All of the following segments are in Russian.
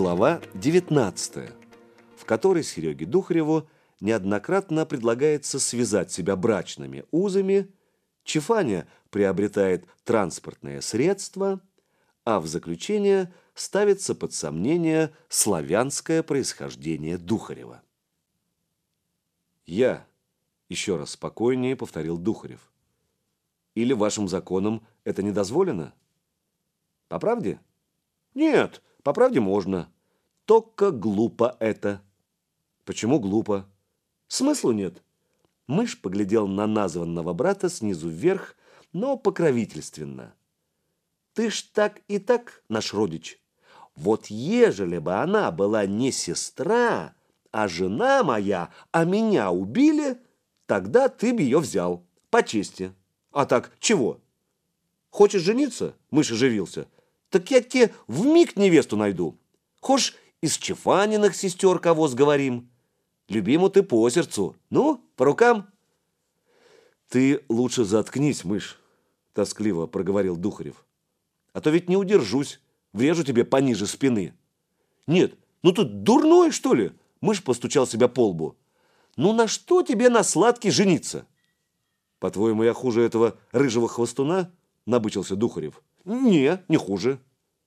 Глава 19, в которой Сереге Духареву неоднократно предлагается связать себя брачными узами, Чефаня приобретает транспортное средство, а в заключение ставится под сомнение славянское происхождение Духарева. «Я», — еще раз спокойнее повторил Духарев, — «или вашим законам это не дозволено?» «По правде?» «Нет», по правде можно. Только глупо это. Почему глупо? Смыслу нет. Мышь поглядел на названного брата снизу вверх, но покровительственно. Ты ж так и так наш родич. Вот ежели бы она была не сестра, а жена моя, а меня убили, тогда ты бы ее взял, по чести. А так, чего? Хочешь жениться? Мышь оживился. Так я тебе в миг невесту найду. Хошь из Чефаниных сестер кого сговорим. Любиму ты по сердцу. Ну, по рукам. Ты лучше заткнись, мышь, тоскливо проговорил Духарев. А то ведь не удержусь, врежу тебе пониже спины. Нет, ну тут дурной, что ли? Мышь постучал себя по лбу. Ну на что тебе на сладкий жениться? По-твоему, я хуже этого рыжего хвостуна? Набычился Духарев. Не, не хуже.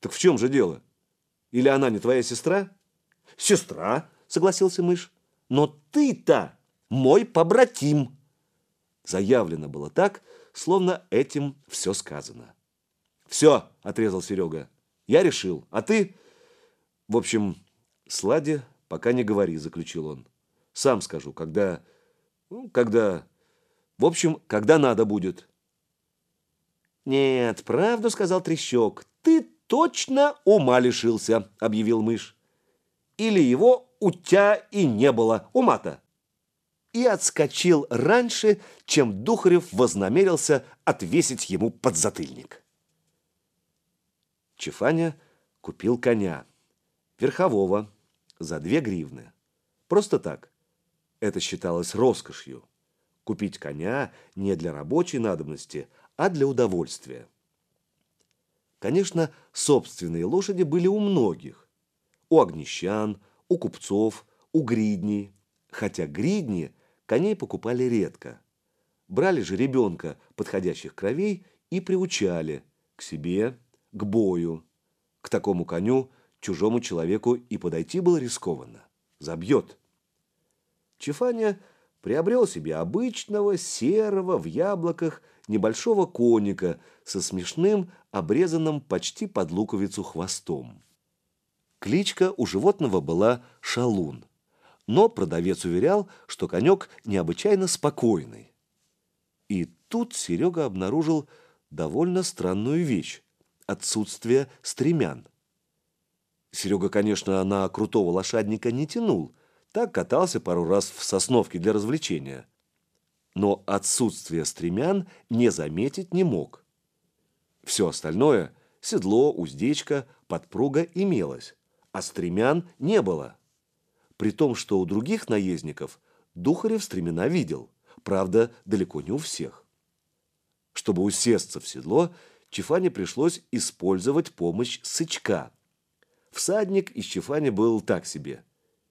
Так в чем же дело? Или она не твоя сестра? Сестра, согласился мышь. Но ты-то мой побратим. Заявлено было так, словно этим все сказано. Все, отрезал Серега. Я решил. А ты? В общем, Сладе пока не говори, заключил он. Сам скажу, когда... Ну, когда... В общем, когда надо будет. «Нет, правду сказал Трещок. Ты точно ума лишился», — объявил мышь. «Или его у тебя и не было, ума-то». И отскочил раньше, чем Духарев вознамерился отвесить ему подзатыльник. Чефаня купил коня, верхового, за две гривны. Просто так. Это считалось роскошью. Купить коня не для рабочей надобности, а для удовольствия. Конечно, собственные лошади были у многих. У огнещан, у купцов, у гридней. Хотя гридни коней покупали редко. Брали же ребенка подходящих кровей и приучали к себе, к бою. К такому коню чужому человеку и подойти было рискованно. Забьет. Чефаня приобрел себе обычного, серого, в яблоках – небольшого коника со смешным, обрезанным почти под луковицу хвостом. Кличка у животного была Шалун, но продавец уверял, что конек необычайно спокойный. И тут Серега обнаружил довольно странную вещь – отсутствие стремян. Серега, конечно, на крутого лошадника не тянул, так катался пару раз в сосновке для развлечения – но отсутствие стремян не заметить не мог. Все остальное – седло, уздечка, подпруга – имелось, а стремян не было. При том, что у других наездников Духарев стремена видел, правда, далеко не у всех. Чтобы усесться в седло, Чефане пришлось использовать помощь сычка. Всадник из Чефани был так себе.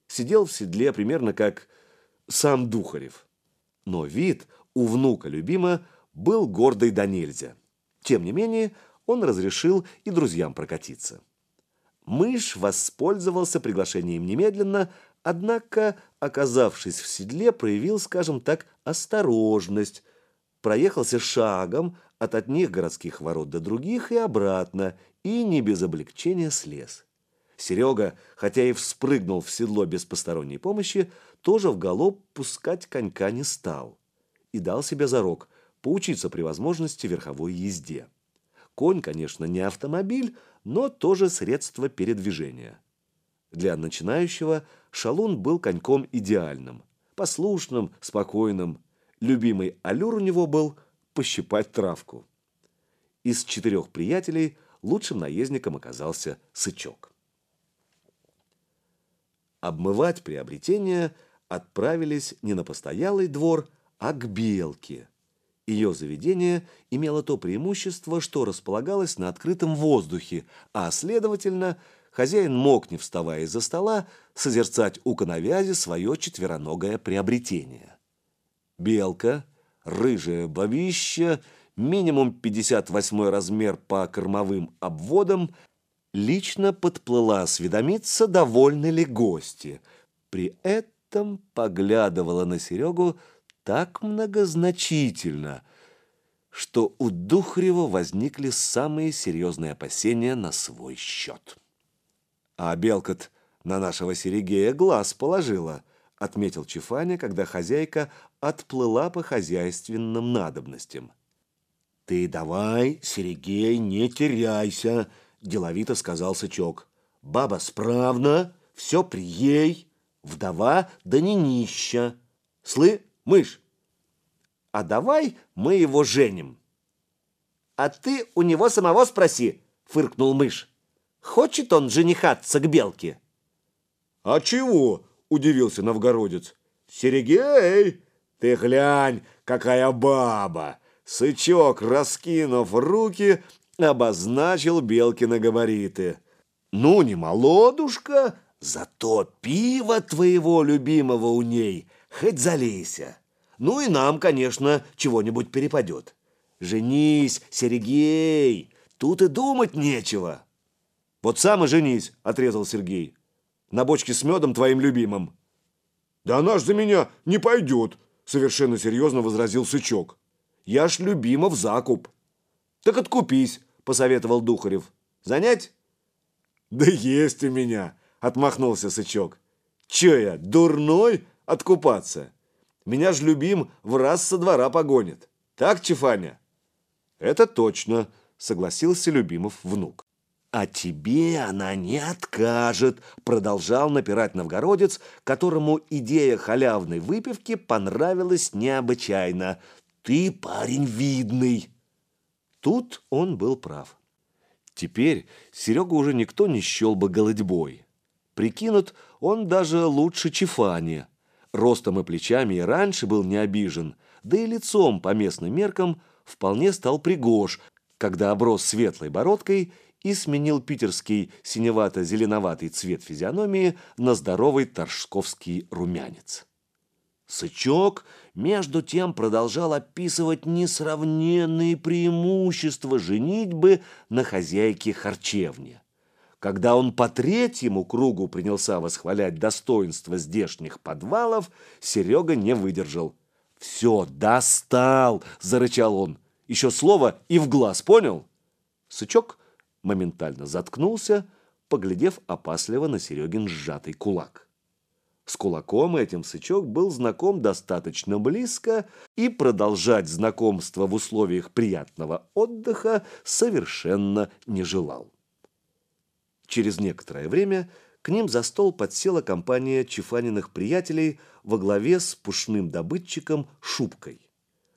Сидел в седле примерно как сам Духарев. Но вид у внука любима был гордый до нельзя. Тем не менее, он разрешил и друзьям прокатиться. Мышь воспользовался приглашением немедленно, однако, оказавшись в седле, проявил, скажем так, осторожность, проехался шагом от одних городских ворот до других и обратно, и не без облегчения слез. Серега, хотя и вспрыгнул в седло без посторонней помощи, тоже в галоп пускать конька не стал и дал себе зарок поучиться при возможности верховой езде. Конь, конечно, не автомобиль, но тоже средство передвижения. Для начинающего шалун был коньком идеальным, послушным, спокойным. Любимый аллюр у него был пощипать травку. Из четырех приятелей лучшим наездником оказался Сычок. Обмывать приобретение отправились не на постоялый двор, а к Белке. Ее заведение имело то преимущество, что располагалось на открытом воздухе, а, следовательно, хозяин мог, не вставая из-за стола, созерцать у коновязи свое четвероногое приобретение. Белка, рыжая бабища, минимум 58 размер по кормовым обводам, лично подплыла осведомиться, довольны ли гости. При этом поглядывала на Серегу так многозначительно, что у Духарева возникли самые серьезные опасения на свой счет. А белка на нашего Серегея глаз положила, отметил Чифаня, когда хозяйка отплыла по хозяйственным надобностям. «Ты давай, Серегей, не теряйся», – деловито сказал Сычок. «Баба справна, все при ей, вдова да не нища. Слы, мышь, а давай мы его женим». «А ты у него самого спроси», – фыркнул мышь. «Хочет он женихаться к белке?» «А чего?» – удивился новгородец. «Серегей, ты глянь, какая баба!» Сычок, раскинув руки, обозначил Белкина габариты. «Ну, не молодушка, зато пиво твоего любимого у ней, хоть залейся. Ну и нам, конечно, чего-нибудь перепадет. Женись, Сергей, тут и думать нечего». «Вот сам и женись», — отрезал Сергей. «На бочке с медом твоим любимым». «Да она ж за меня не пойдет», — совершенно серьезно возразил Сычок. Я ж любима в закуп. Так откупись, посоветовал Духарев. Занять? Да есть у меня, отмахнулся Сычок. Че я, дурной откупаться? Меня ж любим в раз со двора погонит. Так, Чефаня? Это точно, согласился Любимов внук. «А тебе она не откажет», – продолжал напирать новгородец, которому идея халявной выпивки понравилась необычайно. Ты парень видный. Тут он был прав. Теперь Серега уже никто не счел бы голодьбой. Прикинут, он даже лучше Чифани. Ростом и плечами и раньше был не обижен, да и лицом по местным меркам вполне стал пригож, когда оброс светлой бородкой и сменил питерский синевато-зеленоватый цвет физиономии на здоровый торжковский румянец. Сычок, между тем, продолжал описывать несравненные преимущества женитьбы на хозяйке харчевни. Когда он по третьему кругу принялся восхвалять достоинство здешних подвалов, Серега не выдержал. «Все, достал!» – зарычал он. «Еще слово и в глаз, понял?» Сычок моментально заткнулся, поглядев опасливо на Серегин сжатый кулак. С кулаком этим Сычок был знаком достаточно близко и продолжать знакомство в условиях приятного отдыха совершенно не желал. Через некоторое время к ним за стол подсела компания Чифаниных приятелей во главе с пушным добытчиком Шубкой.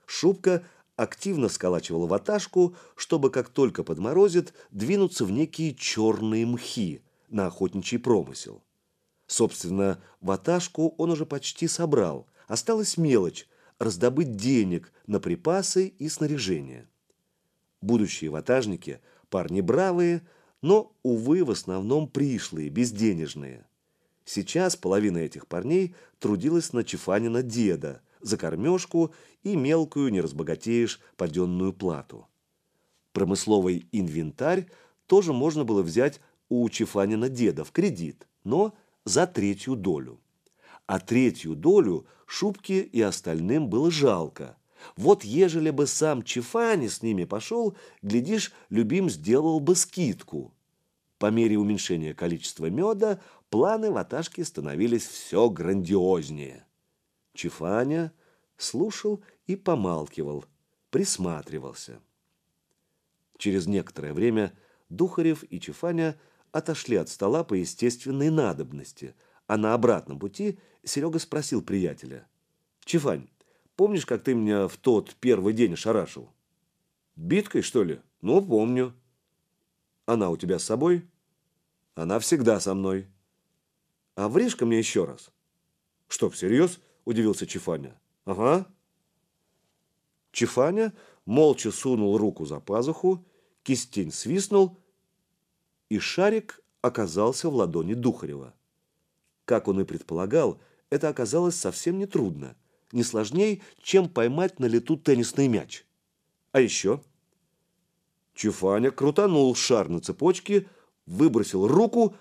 Шубка активно сколачивал ваташку, чтобы, как только подморозит, двинуться в некие черные мхи на охотничий промысел. Собственно, ваташку он уже почти собрал. Осталась мелочь – раздобыть денег на припасы и снаряжение. Будущие ватажники – парни бравые, но, увы, в основном пришлые, безденежные. Сейчас половина этих парней трудилась на Чефанина деда за кормежку и мелкую, не разбогатеешь, паденную плату. Промысловый инвентарь тоже можно было взять у Чефанина деда в кредит, но – за третью долю. А третью долю Шубке и остальным было жалко. Вот ежели бы сам Чифани с ними пошел, глядишь, любим сделал бы скидку. По мере уменьшения количества меда планы ваташки становились все грандиознее. Чифаня слушал и помалкивал, присматривался. Через некоторое время Духарев и Чифаня отошли от стола по естественной надобности, а на обратном пути Серега спросил приятеля. «Чифань, помнишь, как ты меня в тот первый день шарашил?» «Биткой, что ли? Ну, помню». «Она у тебя с собой?» «Она всегда со мной». «А врежь-ка мне еще раз». «Что, всерьез?» – удивился Чифаня. «Ага». Чифаня молча сунул руку за пазуху, кистень свистнул – и шарик оказался в ладони Духарева. Как он и предполагал, это оказалось совсем нетрудно, не сложнее, чем поймать на лету теннисный мяч. А еще Чуфаня крутанул шар на цепочке, выбросил руку,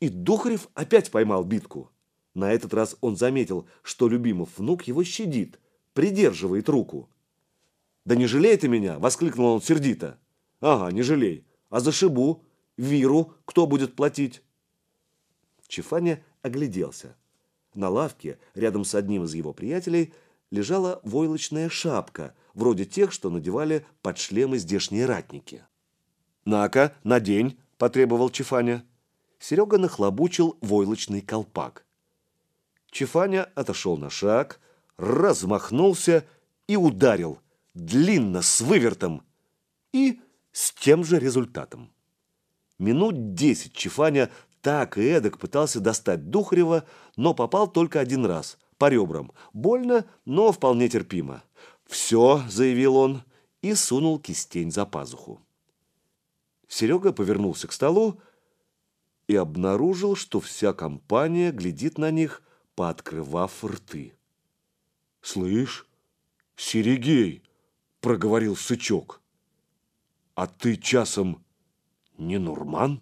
и Духарев опять поймал битку. На этот раз он заметил, что любимый внук его щадит, придерживает руку. «Да не жалей ты меня!» – воскликнул он сердито. «Ага, не жалей. А за шибу, виру кто будет платить?» Чифаня огляделся. На лавке, рядом с одним из его приятелей, лежала войлочная шапка, вроде тех, что надевали под шлемы здешние ратники. «На-ка, надень!» – потребовал Чифаня. Серега нахлобучил войлочный колпак. Чифаня отошел на шаг, размахнулся и ударил, длинно, с вывертом, и с тем же результатом. Минут десять Чифаня так и эдак пытался достать Духарева, но попал только один раз, по ребрам. Больно, но вполне терпимо. «Все», — заявил он, и сунул кистень за пазуху. Серега повернулся к столу и обнаружил, что вся компания глядит на них, пооткрывав рты. «Слышь, Серегей!» — проговорил Сычок. «А ты часом не Нурман?»